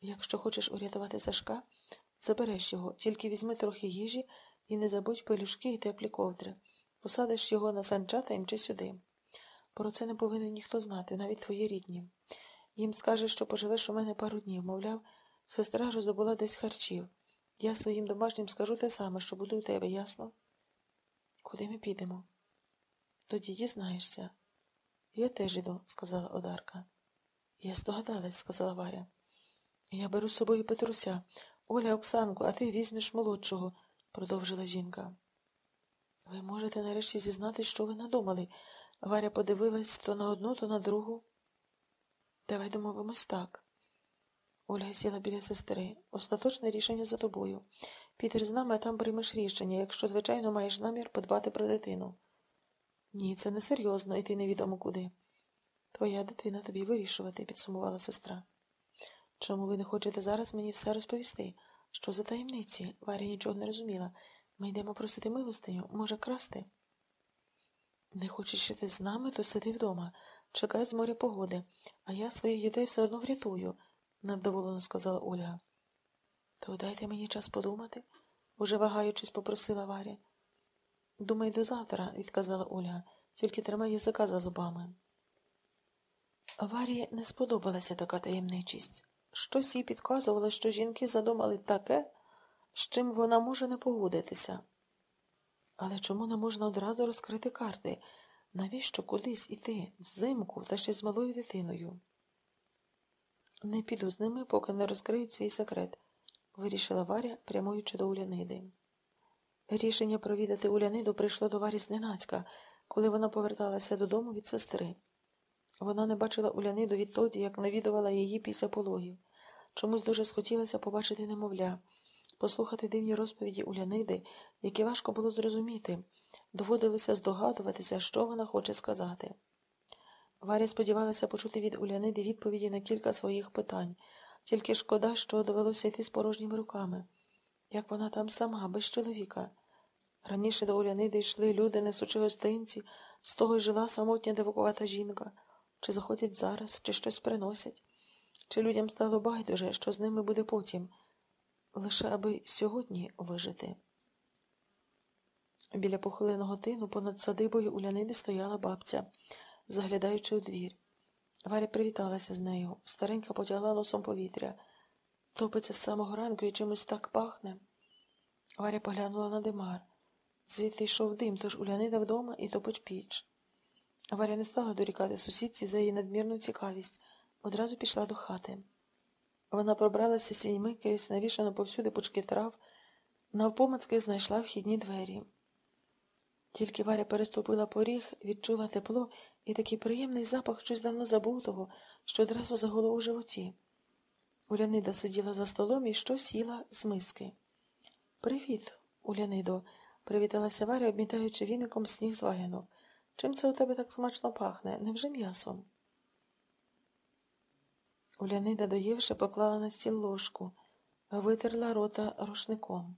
Якщо хочеш урятувати Сашка, забереш його, тільки візьми трохи їжі і не забудь пелюшки і теплі ковдри. Посадиш його на санчата і мчи сюди. Про це не повинен ніхто знати, навіть твої рідні. Їм скажеш, що поживеш у мене пару днів, мовляв, сестра роздобула десь харчів. Я своїм домашнім скажу те саме, що буду у тебе, ясно? Куди ми підемо? Тоді дізнаєшся. Я теж іду, сказала Одарка. Я здогадалась, сказала Варя. Я беру з собою Петруся. Оля, Оксанку, а ти візьмеш молодшого, продовжила жінка. Ви можете нарешті зізнати, що ви надумали. Варя подивилась то на одну, то на другу. Давай домовимось так. Ольга сіла біля сестри. Остаточне рішення за тобою. Підеш з нами, а там приймеш рішення, якщо, звичайно, маєш намір подбати про дитину. Ні, це не серйозно, йти невідомо куди. Твоя дитина тобі вирішувати, підсумувала сестра. Чому ви не хочете зараз мені все розповісти? Що за таємниці? Варя нічого не розуміла. Ми йдемо просити милостиню, може, красти? Не хочеш йти з нами, то сиди вдома. Чекай з моря погоди, а я своїх дітей все одно врятую, невдоволено сказала Ольга. То дайте мені час подумати, уже вагаючись, попросила Варя. Думай до завтра, відказала Ольга, тільки тримай язика за зубами. Варі не сподобалася така таємничість. Щось їй підказувало, що жінки задумали таке, з чим вона може не погодитися. Але чому не можна одразу розкрити карти? Навіщо кудись іти взимку та ще з малою дитиною? Не піду з ними, поки не розкриють свій секрет, вирішила Варя, прямуючи до Уляниди. Рішення провідати Уляниду прийшло до Варі зненацька, коли вона поверталася додому від сестри. Вона не бачила Уляниду відтоді, як навідувала її після пологів. Чомусь дуже схотілося побачити немовля, послухати дивні розповіді Уляниди, які важко було зрозуміти. Доводилося здогадуватися, що вона хоче сказати. Варя сподівалася почути від Уляниди відповіді на кілька своїх питань, тільки шкода, що довелося йти з порожніми руками. Як вона там сама, без чоловіка. Раніше до Уляниди йшли люди, несучи гостинці, з того й жила самотня дивакувата жінка. Чи заходять зараз, чи щось приносять, чи людям стало байдуже, що з ними буде потім, лише аби сьогодні вижити. Біля похиленого тину понад садибою Уляниди стояла бабця, заглядаючи у двір. Варя привіталася з нею. Старенька потягла носом повітря. Топиться з самого ранку і чимось так пахне. Варя поглянула на димар. Звідти йшов дим, тож Улянида вдома і топить піч. Варя не стала дорікати сусідці за її надмірну цікавість, одразу пішла до хати. Вона пробралася сіньми крізь навішану повсюди пучки трав, навпомацки знайшла вхідні двері. Тільки Варя переступила поріг, відчула тепло і такий приємний запах щось давно забутого, що одразу загуло у животі. Улянида сиділа за столом і щось їла з миски. Привіт, Улянидо, привіталася Варя, обмітаючи віником сніг з варянок. Чим це у тебе так смачно пахне? Невже м'ясом? Улянида, доївши, поклала на стіл ложку, витерла рота рушником.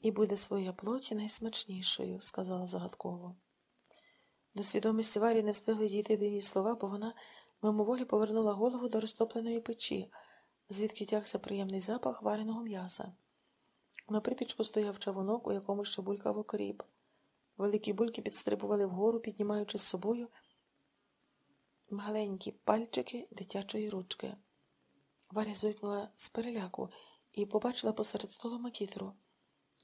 І буде своя плоть найсмачнішою, сказала загадково. До свідомості Варі не встигли дійти дивні слова, бо вона мимоволі повернула голову до розтопленої печі, звідки тягся приємний запах вареного м'яса. На припічку стояв чавунок, у якому ще булькав окріп. Великі бульки підстрибували вгору, піднімаючи з собою маленькі пальчики дитячої ручки. Варя зойкнула з переляку і побачила посеред столу макітру,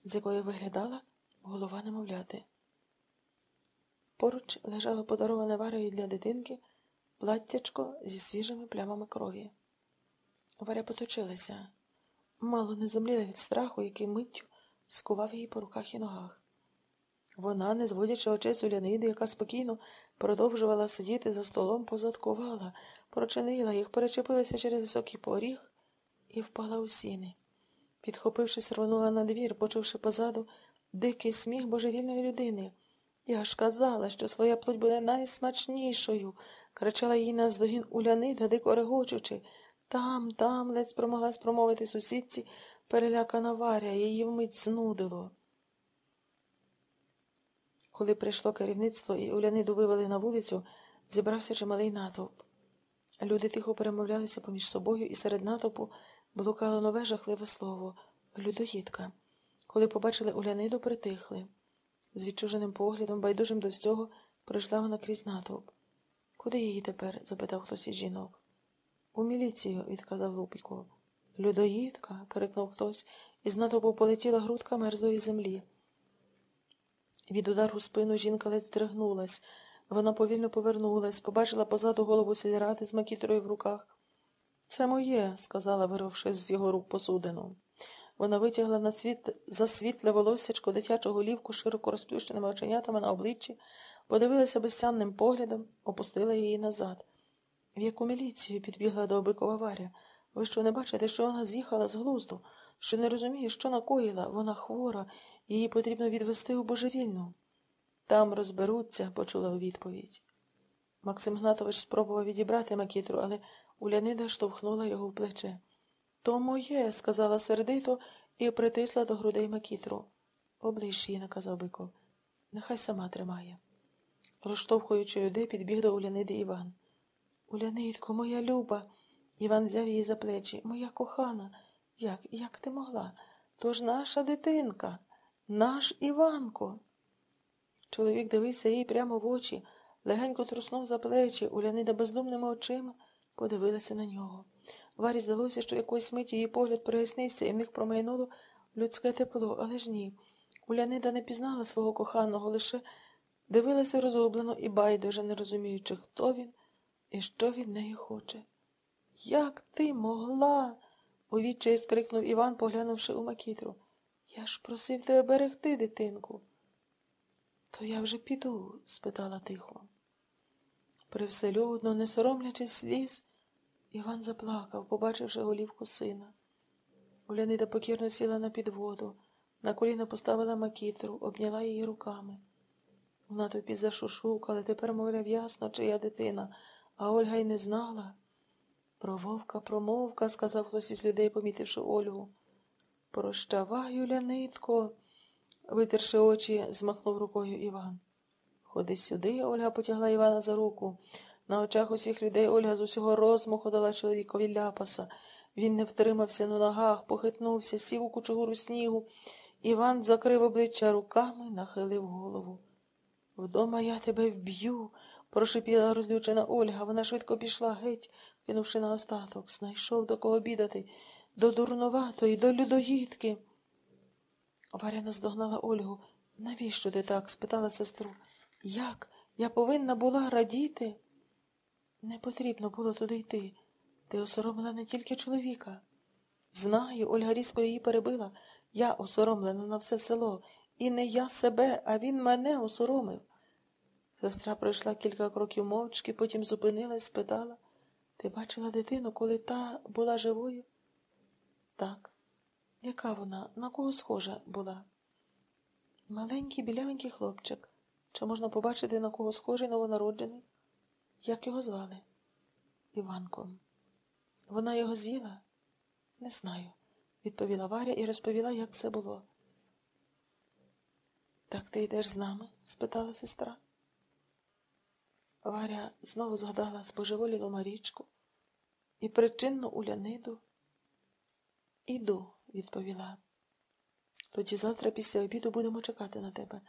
з якої виглядала голова немовляти. Поруч лежало подароване варею для дитинки платтячко зі свіжими плямами крові. Варя поточилася, мало не зумліла від страху, який миттю скував її по руках і ногах. Вона, не зводячи очей з Уляниди, яка спокійно продовжувала сидіти за столом, позадкувала, прочинила їх, перечепилася через високий поріг і впала у сіни. Підхопившись, рванула на двір, почувши позаду дикий сміх божевільної людини. Я ж казала, що своя плоть буде найсмачнішою, кричала їй навздогін Улянида, дико регочучи. Там, там, ледь спромогла спромовити сусідці, перелякана Варя, її вмить знудило. Коли прийшло керівництво і Уляниду вивели на вулицю, зібрався чималий натовп. Люди тихо перемовлялися поміж собою, і серед натовпу блукало нове жахливе слово людоїдка. Коли побачили Уляниду, притихли. З відчуженим поглядом, байдужим до всього, пройшла вона крізь натовп. Куди її тепер? запитав хтось із жінок. У міліцію, відказав Лупіков. Людоїдка. крикнув хтось, і з натовпу полетіла грудка мерзлої землі. Від удару в спину жінка ледь здригнулась. Вона повільно повернулась, побачила позаду голову сільради з макітрою в руках. Це моє, сказала, вирвавши з його рук посудину. Вона витягла на світ засвітле волоссячко дитячого лівку широко розплющеними оченятами на обличчі, подивилася безсямним поглядом, опустила її назад. В яку міліцію підбігла до обикова Варя. Ви що не бачите, що вона з'їхала з глузду, що не розуміє, що накоїла, вона хвора, її потрібно відвести у божевільну. Там розберуться, почула у відповідь. Максим Гнатович спробував відібрати макітру, але Улянида штовхнула його в плече. То моє, сказала сердито і притисла до грудей макітру. Оближ її, наказав Биков. Нехай сама тримає. Розштовхуючи людей, підбіг до Уляниди Іван. Улянитко, моя люба. Іван взяв її за плечі. Моя кохана. Як, як ти могла? То ж наша дитинка, наш Іванко. Чоловік дивився їй прямо в очі, легенько труснув за плечі, Улянида бездумними очима подивилася на нього. Варі здалося, що якоїсь миті її погляд прояснився, і в них промайнуло людське тепло, але ж ні. Улянида не пізнала свого коханого, лише дивилася розгублено і байдуже, не розуміючи, хто він і що від неї хоче. Як ти могла? у відчаї скрикнув Іван, поглянувши у макітру. Я ж просив тебе берегти, дитинку. То я вже піду? спитала тихо. Привселюдно, не соромлячись сліз, Іван заплакав, побачивши голівку сина. Улянида покірно сіла на підводу, на коліна поставила макітру, обняла її руками. В натовпі зашушукали, тепер, мовляв, ясно, чия дитина, а Ольга й не знала. Прововка, промовка, сказав хтось із людей, помітивши Ольгу. Прощавай, Юлянитко, витерши очі, змахнув рукою Іван. Ходи сюди, Ольга потягла Івана за руку. На очах усіх людей Ольга з усього розмаху дала чоловікові ляпаса. Він не втримався на ногах, похитнувся, сів у кучугуру снігу. Іван закрив обличчя руками, нахилив голову. Вдома я тебе вб'ю, прошипіла розлючена Ольга. Вона швидко пішла геть, кинувши на остаток. Знайшов до кого бідати, до дурноватої, до людоїдки. Варя наздогнала Ольгу. Навіщо ти так? спитала сестру. Як? Я повинна була радіти? Не потрібно було туди йти. Ти осоромила не тільки чоловіка. Знаю, Ольга різко її перебила. Я осоромлена на все село. І не я себе, а він мене осоромив. Сестра пройшла кілька кроків мовчки, потім зупинилась, спитала Ти бачила дитину, коли та була живою? Так. Яка вона? На кого схожа була? Маленький білявенький хлопчик. Чи можна побачити, на кого схожий новонароджений? Як його звали? Іванком. Вона його з'їла? Не знаю, відповіла Варя і розповіла, як все було. Так ти йдеш з нами? спитала сестра. Варя знову згадала збожеволілу Марічку і причинну уляниду. Іду, відповіла. Тоді завтра після обіду будемо чекати на тебе.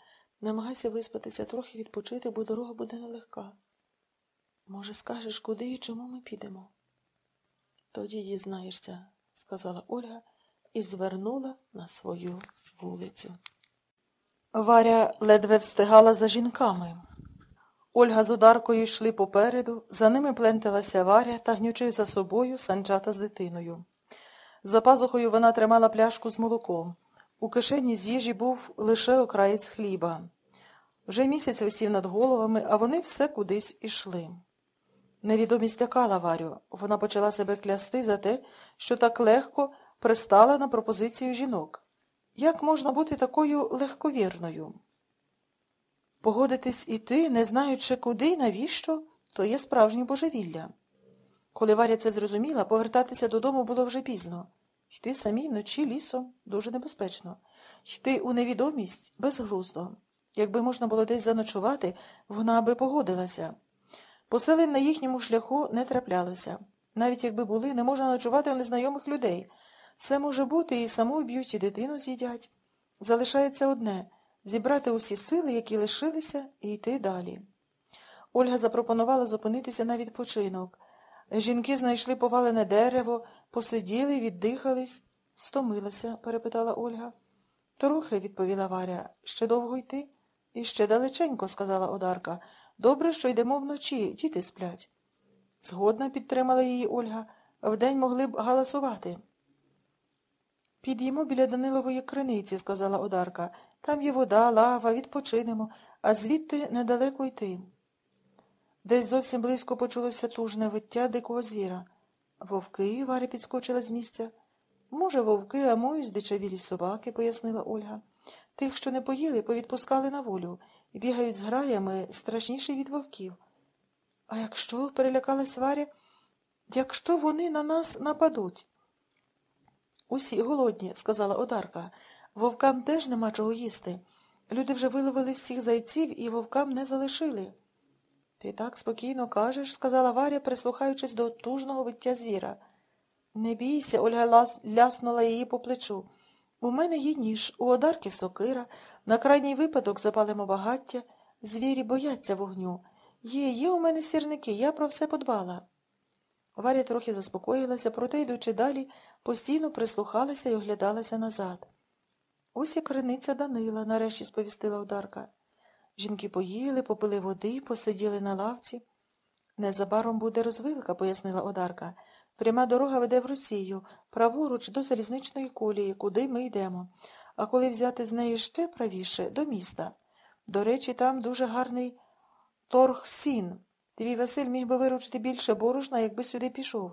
Намагайся виспатися, трохи відпочити, бо дорога буде нелегка. Може, скажеш, куди і чому ми підемо? Тоді дізнаєшся, сказала Ольга і звернула на свою вулицю. Варя ледве встигала за жінками. Ольга з ударкою йшли попереду, за ними пленталася Варя, тагнючи за собою санчата з дитиною. За пазухою вона тримала пляшку з молоком. У кишені з їжі був лише окраєць хліба. Вже місяць висів над головами, а вони все кудись ішли. Невідомість лякала Варю. Вона почала себе клясти за те, що так легко пристала на пропозицію жінок. Як можна бути такою легковірною? Погодитись іти, не знаючи куди і навіщо, то є справжнє божевілля. Коли Варя це зрозуміла, повертатися додому було вже пізно. Йти самій вночі лісом дуже небезпечно, йти у невідомість безглуздо. Якби можна було десь заночувати, вона би погодилася. Поселень на їхньому шляху не траплялося. Навіть якби були, не можна ночувати у незнайомих людей. Все може бути, і саму б'ють, і дитину з'їдять. Залишається одне зібрати усі сили, які лишилися, і йти далі. Ольга запропонувала зупинитися на відпочинок. Жінки знайшли повалене дерево, посиділи, віддихались. Стомилася, перепитала Ольга. Трохи, відповіла Варя. Ще довго йти? І ще далеченько, сказала Одарка. Добре, що йдемо вночі, діти сплять. Згодна підтримала її Ольга. Вдень могли б галасувати. Під'їмо біля Данилової криниці, сказала Одарка. Там є вода, лава, відпочинемо, а звідти недалеко йти. Десь зовсім близько почулося тужне виття дикого звіра. Вовки Варя підскочила з місця. Може, вовки, а мої здичавілі собаки, пояснила Ольга. Тих, що не поїли, повідпускали на волю і бігають з граями страшніші від вовків. А якщо, перелякалась Варя, якщо вони на нас нападуть? Усі голодні, сказала Одарка. Вовкам теж нема чого їсти. Люди вже виловили всіх зайців і вовкам не залишили. Ти так спокійно кажеш, сказала Варя, прислухаючись до тужного виття звіра. Не бійся, Ольга ляснула її по плечу. У мене є ніж, у одарки сокира, на крайній випадок запалимо багаття. Звірі бояться вогню. Є, є у мене сірники, я про все подбала. Варя трохи заспокоїлася, проте, йдучи далі, постійно прислухалася і оглядалася назад. Ось і криниця Данила, нарешті сповістила Одарка. Жінки поїли, попили води, посиділи на лавці. Незабаром буде розвилка, пояснила Одарка. Пряма дорога веде в Росію, праворуч до залізничної колії, куди ми йдемо. А коли взяти з неї ще правіше, до міста. До речі, там дуже гарний торг сін. Твій Василь міг би виручити більше борошна, якби сюди пішов.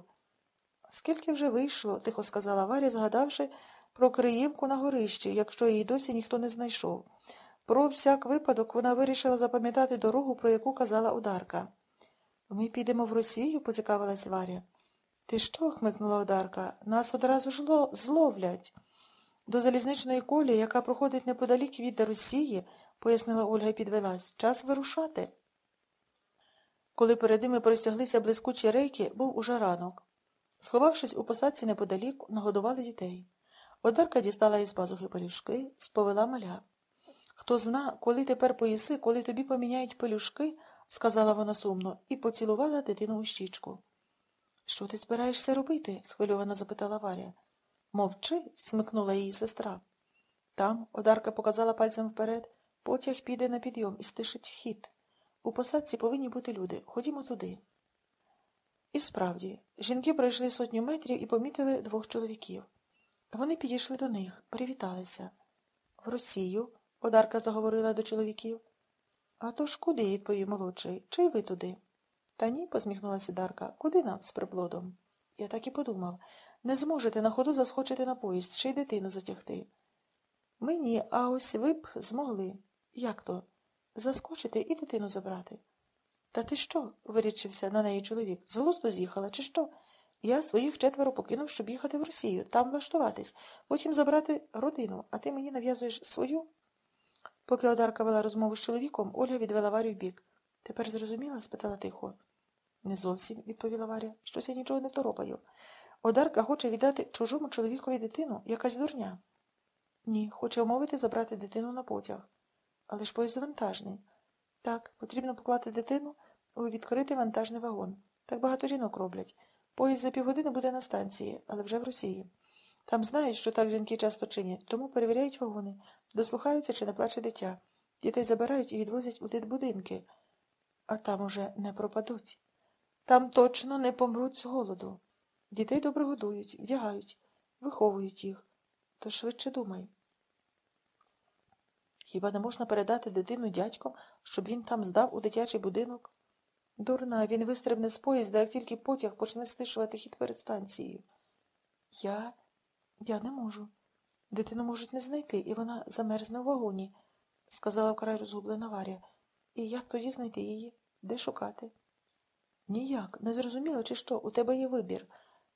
Скільки вже вийшло, тихо сказала Варя, згадавши про Криївку на горищі, якщо її досі ніхто не знайшов. Про всяк випадок вона вирішила запам'ятати дорогу, про яку казала Одарка. Ми підемо в Росію, поцікавилась Варя. Ти що? хмикнула Одарка. Нас одразу ж зловлять. До залізничної колії, яка проходить неподалік від Росії, пояснила Ольга і підвелась, час вирушати. Коли перед ними простяглися блискучі рейки, був уже ранок. Сховавшись у посадці неподалік, нагодували дітей. Одарка дістала із пазухи пелюшки, сповела маля. Хто зна, коли тепер поїси, коли тобі поміняють пелюшки, сказала вона сумно, і поцілувала дитину у щічку. Що ти збираєшся робити? схвильовано запитала Варя. Мовчи, смикнула її сестра. Там Одарка показала пальцем вперед, потяг піде на підйом і стишить хід. У посадці повинні бути люди. Ходімо туди. І справді, жінки пройшли сотню метрів і помітили двох чоловіків. Вони підійшли до них, привіталися. В Росію, Одарка заговорила до чоловіків. А то ж куди, відповів молодший. Чи й ви туди? Та ні, посміхнулася Дарка. Куди нам з приплодом? Я так і подумав. Не зможете на ходу заскочити на поїзд, ще й дитину затягти. Ми ні, а ось ви б змогли. Як то? Заскочити і дитину забрати. Та ти що? вирічився на неї чоловік. З глузду з'їхала, чи що? Я своїх четверо покинув, щоб їхати в Росію, там влаштуватись, потім забрати родину, а ти мені нав'язуєш свою? Поки Одарка вела розмову з чоловіком, Ольга відвела Варю в бік. Тепер зрозуміла? спитала тихо. Не зовсім, відповіла Варя. Щось я нічого не второпаю. Одарка хоче віддати чужому чоловікові дитину, якась дурня. Ні, хоче умовити забрати дитину на потяг. Але ж поїзд вантажний. Так, потрібно поклати дитину у відкритий вантажний вагон. Так багато жінок роблять. Поїзд за півгодини буде на станції, але вже в Росії. Там знають, що так жінки часто чинять, тому перевіряють вагони, дослухаються, чи не плаче дитя. Дітей забирають і відвозять у дитбудинки, а там уже не пропадуть. Там точно не помруть з голоду. Дітей добре годують, вдягають, виховують їх. То швидше думай. Хіба не можна передати дитину дядьком, щоб він там здав у дитячий будинок? Дурна, він вистрибне з поїзда, як тільки потяг почне стишувати хід перед станцією. Я я не можу. Дитину можуть не знайти, і вона замерзне в вагоні, сказала вкрай розгублена Варя. І як тоді знайти її? Де шукати? Ніяк, не зрозуміло, чи що, у тебе є вибір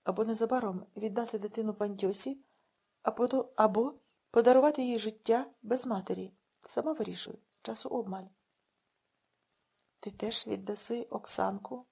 або незабаром віддати дитину пантьосі, або, або подарувати їй життя без матері. Сама вирішуй, часу обмаль. Ти теж віддаси Оксанку?